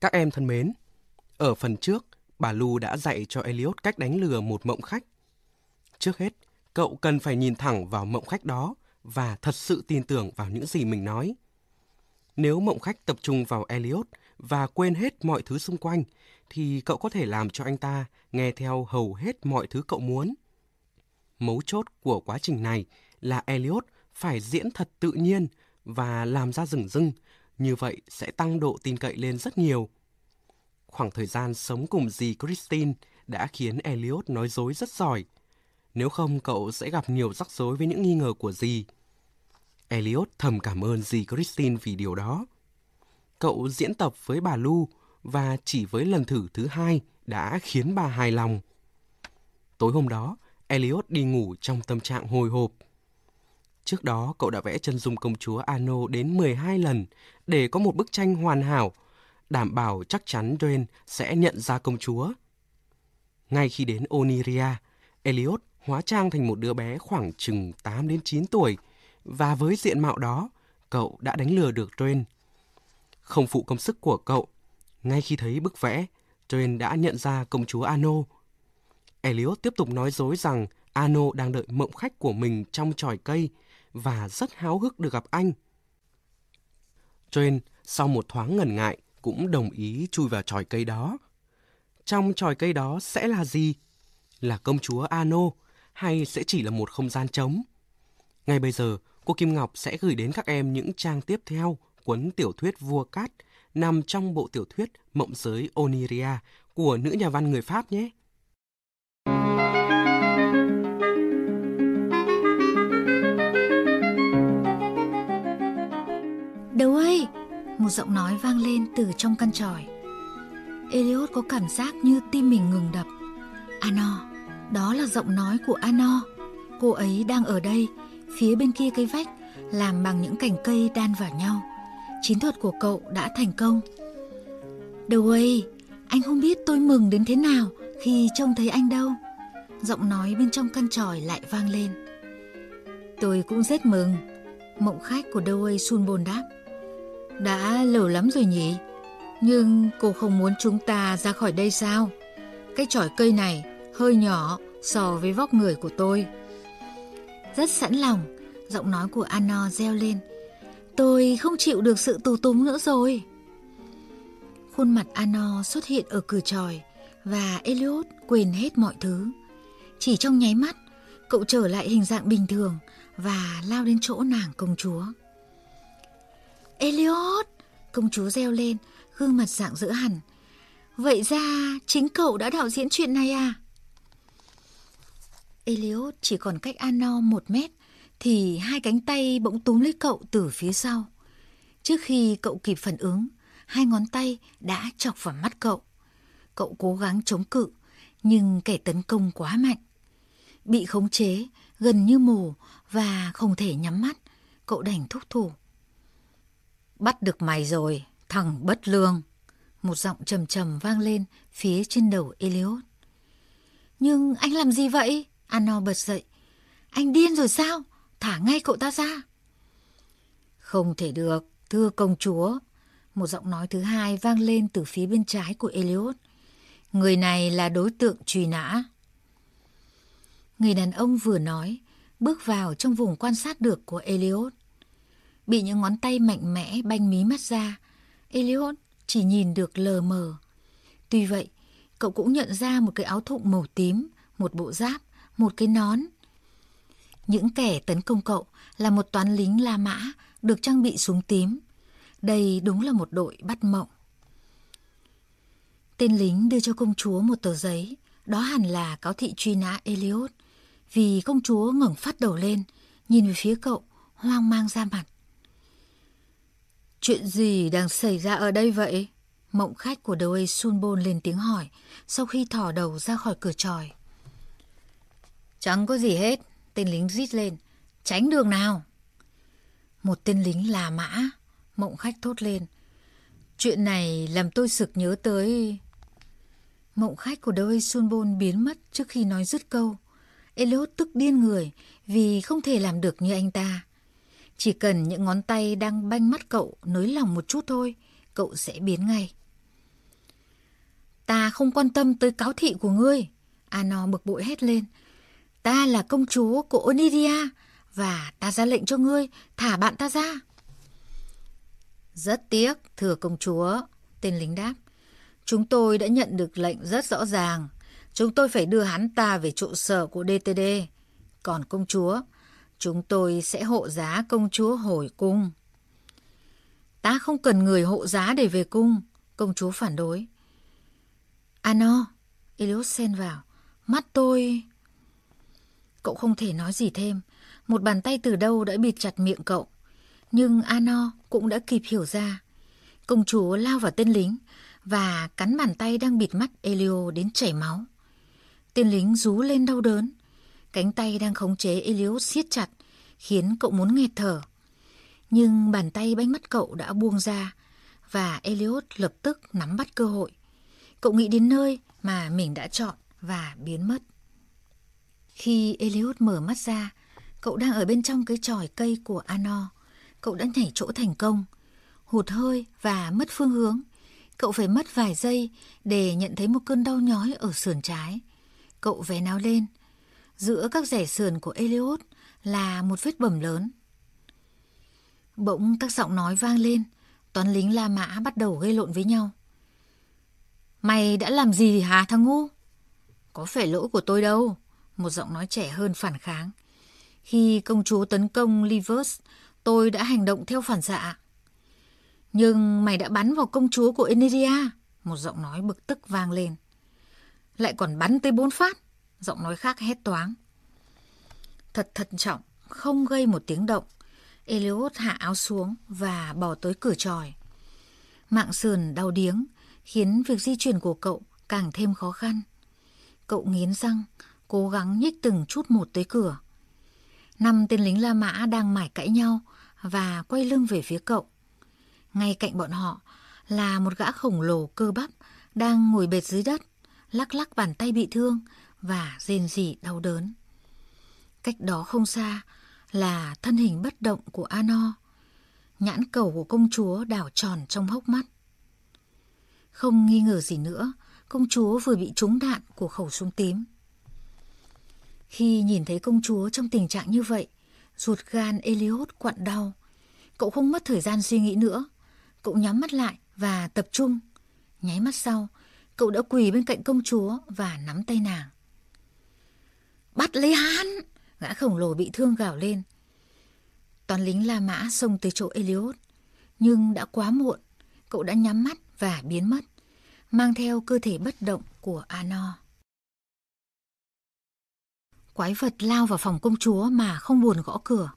Các em thân mến, ở phần trước, bà Lu đã dạy cho Elliot cách đánh lừa một mộng khách. Trước hết, cậu cần phải nhìn thẳng vào mộng khách đó và thật sự tin tưởng vào những gì mình nói. Nếu mộng khách tập trung vào Elliot và quên hết mọi thứ xung quanh, thì cậu có thể làm cho anh ta nghe theo hầu hết mọi thứ cậu muốn. Mấu chốt của quá trình này là Elliot phải diễn thật tự nhiên và làm ra rừng rưng, như vậy sẽ tăng độ tin cậy lên rất nhiều. Khoảng thời gian sống cùng dì Christine đã khiến Elliot nói dối rất giỏi. Nếu không, cậu sẽ gặp nhiều rắc rối với những nghi ngờ của dì. Elliot thầm cảm ơn dì Christine vì điều đó. Cậu diễn tập với bà Lu và chỉ với lần thử thứ hai đã khiến bà hài lòng. Tối hôm đó, Elliot đi ngủ trong tâm trạng hồi hộp. Trước đó, cậu đã vẽ chân dung công chúa Ano đến 12 lần để có một bức tranh hoàn hảo, đảm bảo chắc chắn Dwayne sẽ nhận ra công chúa. Ngay khi đến Oniria, Elliot hóa trang thành một đứa bé khoảng chừng 8 đến 9 tuổi và với diện mạo đó, cậu đã đánh lừa được Dwayne. Không phụ công sức của cậu, ngay khi thấy bức vẽ, Dwayne đã nhận ra công chúa Ano. Elliot tiếp tục nói dối rằng Ano đang đợi mộng khách của mình trong tròi cây và rất háo hức được gặp anh. Jane sau một thoáng ngần ngại cũng đồng ý chui vào tròi cây đó. Trong tròi cây đó sẽ là gì? Là công chúa Ano hay sẽ chỉ là một không gian trống? Ngay bây giờ, cô Kim Ngọc sẽ gửi đến các em những trang tiếp theo cuốn tiểu thuyết Vua Cát nằm trong bộ tiểu thuyết Mộng giới Oniria của nữ nhà văn người Pháp nhé. Đâu ơi! Một giọng nói vang lên từ trong căn tròi. Elliot có cảm giác như tim mình ngừng đập. Ano, đó là giọng nói của Ano. Cô ấy đang ở đây, phía bên kia cái vách, làm bằng những cành cây đan vào nhau. Chiến thuật của cậu đã thành công. Đâu anh không biết tôi mừng đến thế nào khi trông thấy anh đâu. Giọng nói bên trong căn tròi lại vang lên. Tôi cũng rất mừng. Mộng khách của Doway Sunbon đáp. Đã lâu lắm rồi nhỉ? Nhưng cô không muốn chúng ta ra khỏi đây sao? Cái chỏi cây này hơi nhỏ so với vóc người của tôi. Rất sẵn lòng, giọng nói của Anno reo lên. Tôi không chịu được sự tù túng nữa rồi. Khuôn mặt Anno xuất hiện ở cửa tròi và Elliot quên hết mọi thứ. Chỉ trong nháy mắt, cậu trở lại hình dạng bình thường và lao đến chỗ nàng công chúa. Elliot! Công chúa reo lên, gương mặt dạng dỡ hẳn. Vậy ra chính cậu đã đạo diễn chuyện này à? Elliot chỉ còn cách Anno một mét thì hai cánh tay bỗng túm lấy cậu từ phía sau. Trước khi cậu kịp phản ứng, hai ngón tay đã chọc vào mắt cậu. Cậu cố gắng chống cự, nhưng kẻ tấn công quá mạnh. Bị khống chế, gần như mù và không thể nhắm mắt, cậu đành thúc thủ. Bắt được mày rồi, thằng bất lương. Một giọng trầm trầm vang lên phía trên đầu Eliot. Nhưng anh làm gì vậy? Anno bật dậy. Anh điên rồi sao? Thả ngay cậu ta ra. Không thể được, thưa công chúa. Một giọng nói thứ hai vang lên từ phía bên trái của Eliot. Người này là đối tượng truy nã. Người đàn ông vừa nói, bước vào trong vùng quan sát được của Eliot. Bị những ngón tay mạnh mẽ banh mí mắt ra, Elliot chỉ nhìn được lờ mờ. Tuy vậy, cậu cũng nhận ra một cái áo thụng màu tím, một bộ giáp, một cái nón. Những kẻ tấn công cậu là một toán lính La Mã được trang bị súng tím. Đây đúng là một đội bắt mộng. Tên lính đưa cho công chúa một tờ giấy, đó hẳn là cáo thị truy nã Elliot, vì công chúa ngẩng phát đầu lên, nhìn về phía cậu, hoang mang ra mặt. Chuyện gì đang xảy ra ở đây vậy? Mộng khách của đầu ây Sunbon lên tiếng hỏi sau khi thỏ đầu ra khỏi cửa tròi. Chẳng có gì hết, tên lính rít lên. Tránh đường nào. Một tên lính là mã, mộng khách thốt lên. Chuyện này làm tôi sực nhớ tới... Mộng khách của đầu ấy Sunbon biến mất trước khi nói dứt câu. Elliot tức điên người vì không thể làm được như anh ta. Chỉ cần những ngón tay đang banh mắt cậu nới lỏng một chút thôi, cậu sẽ biến ngay. Ta không quan tâm tới cáo thị của ngươi. Ano bực bội hét lên. Ta là công chúa của Oniria và ta ra lệnh cho ngươi thả bạn ta ra. Rất tiếc, thưa công chúa, tên lính đáp. Chúng tôi đã nhận được lệnh rất rõ ràng. Chúng tôi phải đưa hắn ta về trụ sở của DTD. Còn công chúa, chúng tôi sẽ hộ giá công chúa hồi cung. Ta không cần người hộ giá để về cung, công chúa phản đối. Ano, Elios xen vào. Mắt tôi... Cậu không thể nói gì thêm. Một bàn tay từ đâu đã bịt chặt miệng cậu. Nhưng Ano cũng đã kịp hiểu ra. Công chúa lao vào tên lính và cắn bàn tay đang bịt mắt Elio đến chảy máu. Tên lính rú lên đau đớn. Cánh tay đang khống chế Elio siết chặt, khiến cậu muốn nghẹt thở. Nhưng bàn tay bánh mắt cậu đã buông ra và Elliot lập tức nắm bắt cơ hội. Cậu nghĩ đến nơi mà mình đã chọn và biến mất. Khi Elliot mở mắt ra, cậu đang ở bên trong cái tròi cây của Ano. Cậu đã nhảy chỗ thành công, hụt hơi và mất phương hướng. Cậu phải mất vài giây để nhận thấy một cơn đau nhói ở sườn trái. Cậu vé náo lên. Giữa các rẻ sườn của Eliot là một vết bầm lớn. Bỗng các giọng nói vang lên, toán lính La Mã bắt đầu gây lộn với nhau. Mày đã làm gì hả thằng ngu? Có phải lỗi của tôi đâu, một giọng nói trẻ hơn phản kháng. Khi công chúa tấn công Livers, tôi đã hành động theo phản xạ. Nhưng mày đã bắn vào công chúa của Eneria, một giọng nói bực tức vang lên. Lại còn bắn tới bốn phát, giọng nói khác hét toáng. Thật thận trọng, không gây một tiếng động. Eliot hạ áo xuống và bỏ tới cửa tròi. Mạng sườn đau điếng khiến việc di chuyển của cậu càng thêm khó khăn. Cậu nghiến răng, cố gắng nhích từng chút một tới cửa. Năm tên lính La Mã đang mải cãi nhau và quay lưng về phía cậu. Ngay cạnh bọn họ là một gã khổng lồ cơ bắp đang ngồi bệt dưới đất, lắc lắc bàn tay bị thương và rên rỉ đau đớn. Cách đó không xa là thân hình bất động của Ano. Nhãn cầu của công chúa đảo tròn trong hốc mắt. Không nghi ngờ gì nữa, công chúa vừa bị trúng đạn của khẩu súng tím. Khi nhìn thấy công chúa trong tình trạng như vậy, ruột gan Eliot quặn đau. Cậu không mất thời gian suy nghĩ nữa. Cậu nhắm mắt lại và tập trung. Nháy mắt sau, cậu đã quỳ bên cạnh công chúa và nắm tay nàng. Bắt lấy hắn! Gã khổng lồ bị thương gào lên. Toàn lính La Mã xông tới chỗ Eliot. Nhưng đã quá muộn. Cậu đã nhắm mắt và biến mất. Mang theo cơ thể bất động của Ano. Quái vật lao vào phòng công chúa mà không buồn gõ cửa.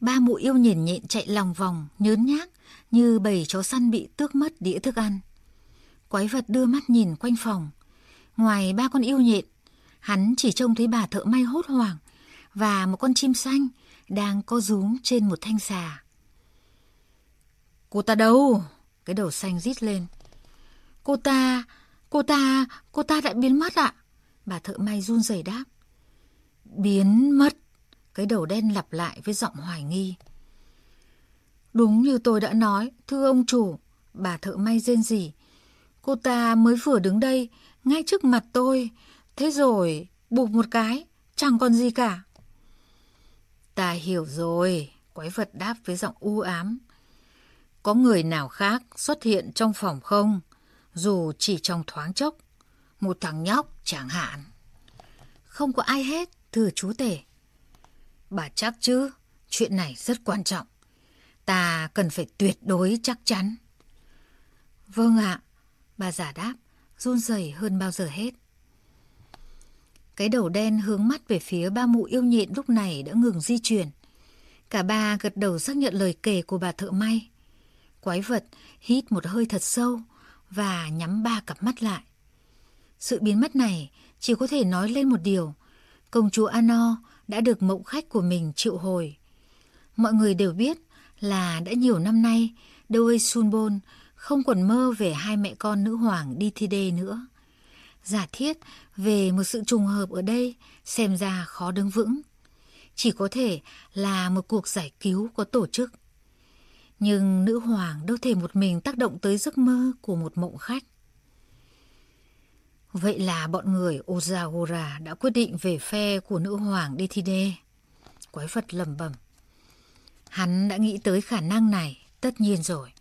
Ba mụ yêu nhìn nhện chạy lòng vòng, nhớn nhác, như bầy chó săn bị tước mất đĩa thức ăn. Quái vật đưa mắt nhìn quanh phòng. Ngoài ba con yêu nhện, hắn chỉ trông thấy bà thợ may hốt hoảng và một con chim xanh đang co rúm trên một thanh xà. Cô ta đâu? Cái đầu xanh rít lên. Cô ta, cô ta, cô ta đã biến mất ạ. Bà thợ may run rẩy đáp. Biến mất. Cái đầu đen lặp lại với giọng hoài nghi. Đúng như tôi đã nói, thưa ông chủ, bà thợ may rên rỉ. Cô ta mới vừa đứng đây, ngay trước mặt tôi. Thế rồi, bụp một cái, chẳng còn gì cả. Ta hiểu rồi, quái vật đáp với giọng u ám. Có người nào khác xuất hiện trong phòng không? Dù chỉ trong thoáng chốc. Một thằng nhóc chẳng hạn. Không có ai hết, thưa chú tể. Bà chắc chứ, chuyện này rất quan trọng. Ta cần phải tuyệt đối chắc chắn. Vâng ạ, bà giả đáp, run rẩy hơn bao giờ hết. Cái đầu đen hướng mắt về phía ba mụ yêu nhện lúc này đã ngừng di chuyển. Cả ba gật đầu xác nhận lời kể của bà thợ may. Quái vật hít một hơi thật sâu và nhắm ba cặp mắt lại. Sự biến mất này chỉ có thể nói lên một điều. Công chúa Ano đã được mộng khách của mình triệu hồi. Mọi người đều biết là đã nhiều năm nay đôi Sunbon không còn mơ về hai mẹ con nữ hoàng đi thi đê nữa. Giả thiết về một sự trùng hợp ở đây xem ra khó đứng vững. Chỉ có thể là một cuộc giải cứu có tổ chức. Nhưng nữ hoàng đâu thể một mình tác động tới giấc mơ của một mộng khách. Vậy là bọn người Ozagora đã quyết định về phe của nữ hoàng Dethide. Quái vật lầm bẩm. Hắn đã nghĩ tới khả năng này, tất nhiên rồi.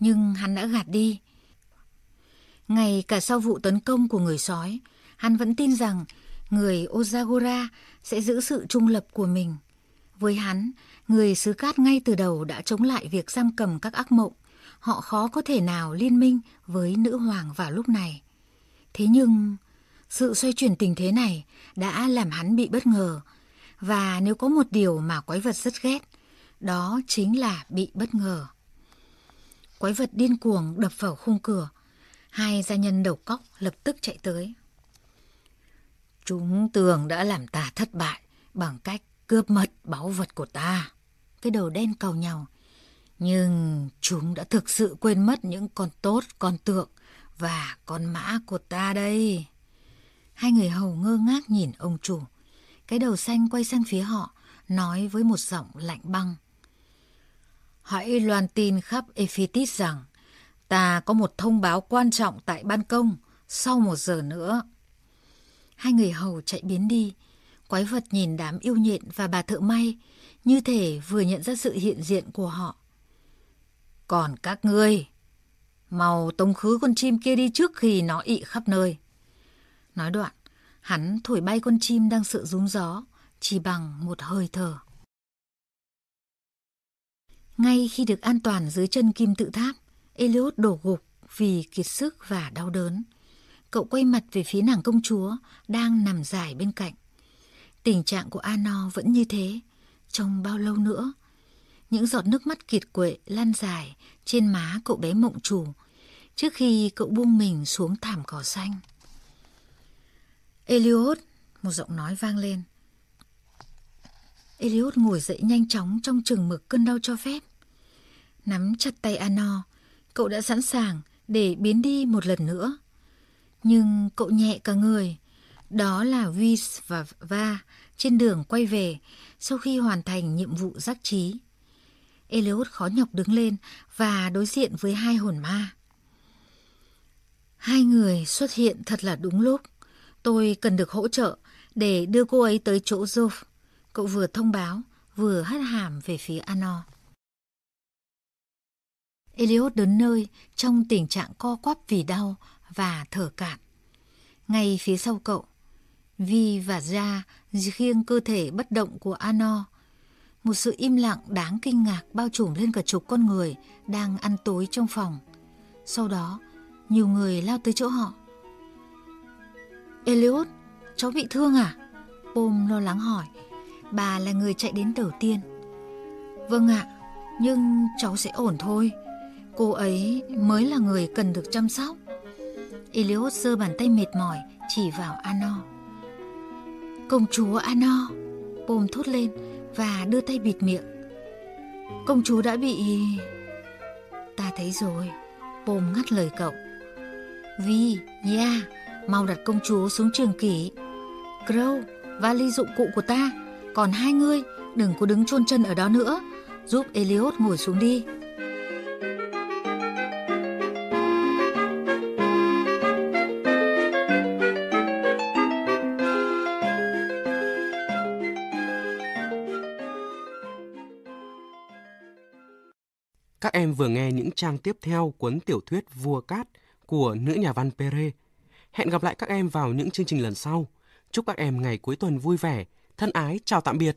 Nhưng hắn đã gạt đi. Ngay cả sau vụ tấn công của người sói, hắn vẫn tin rằng người Ozagora sẽ giữ sự trung lập của mình. Với hắn, người xứ cát ngay từ đầu đã chống lại việc giam cầm các ác mộng. Họ khó có thể nào liên minh với nữ hoàng vào lúc này. Thế nhưng, sự xoay chuyển tình thế này đã làm hắn bị bất ngờ. Và nếu có một điều mà quái vật rất ghét, đó chính là bị bất ngờ. Quái vật điên cuồng đập vào khung cửa. Hai gia nhân đầu cóc lập tức chạy tới. Chúng tưởng đã làm ta thất bại bằng cách cướp mất báu vật của ta. Cái đầu đen cầu nhau. Nhưng chúng đã thực sự quên mất những con tốt, con tượng và con mã của ta đây. Hai người hầu ngơ ngác nhìn ông chủ. Cái đầu xanh quay sang phía họ, nói với một giọng lạnh băng. Hãy loan tin khắp Ephitis rằng ta có một thông báo quan trọng tại ban công sau một giờ nữa. Hai người hầu chạy biến đi. Quái vật nhìn đám yêu nhện và bà thợ may, như thể vừa nhận ra sự hiện diện của họ. Còn các ngươi, mau tống khứ con chim kia đi trước khi nó ị khắp nơi. Nói đoạn, hắn thổi bay con chim đang sợ rúng gió, chỉ bằng một hơi thở. Ngay khi được an toàn dưới chân kim tự tháp, Eliot đổ gục vì kiệt sức và đau đớn. Cậu quay mặt về phía nàng công chúa đang nằm dài bên cạnh. Tình trạng của Ano vẫn như thế. Trong bao lâu nữa? Những giọt nước mắt kiệt quệ lan dài trên má cậu bé mộng chủ trước khi cậu buông mình xuống thảm cỏ xanh. Eliot, một giọng nói vang lên. Eliot ngồi dậy nhanh chóng trong chừng mực cơn đau cho phép. Nắm chặt tay Ano, cậu đã sẵn sàng để biến đi một lần nữa. Nhưng cậu nhẹ cả người. Đó là Vis và Va trên đường quay về sau khi hoàn thành nhiệm vụ giác trí. Eliot khó nhọc đứng lên và đối diện với hai hồn ma. Hai người xuất hiện thật là đúng lúc. Tôi cần được hỗ trợ để đưa cô ấy tới chỗ Zof. Cậu vừa thông báo, vừa hất hàm về phía Ano. Eliot đến nơi trong tình trạng co quắp vì đau và thở cạn. Ngay phía sau cậu, Vi và Ra khiêng cơ thể bất động của Ano. Một sự im lặng đáng kinh ngạc bao trùm lên cả chục con người đang ăn tối trong phòng. Sau đó, nhiều người lao tới chỗ họ. Eliot, cháu bị thương à? Pom lo lắng hỏi. Bà là người chạy đến đầu tiên. Vâng ạ, nhưng cháu sẽ ổn thôi. Cô ấy mới là người cần được chăm sóc. Eliot giơ bàn tay mệt mỏi chỉ vào Ano. Công chúa Ano, Pom thốt lên và đưa tay bịt miệng. Công chúa đã bị... Ta thấy rồi, Pom ngắt lời cậu. Vi, yeah, mau đặt công chúa xuống trường kỷ. Crow, vali dụng cụ của ta. Còn hai ngươi, đừng có đứng chôn chân ở đó nữa. Giúp Eliot ngồi xuống đi. Các em vừa nghe những trang tiếp theo cuốn tiểu thuyết Vua Cát của nữ nhà văn Pere. Hẹn gặp lại các em vào những chương trình lần sau. Chúc các em ngày cuối tuần vui vẻ. Thân ái, chào tạm biệt.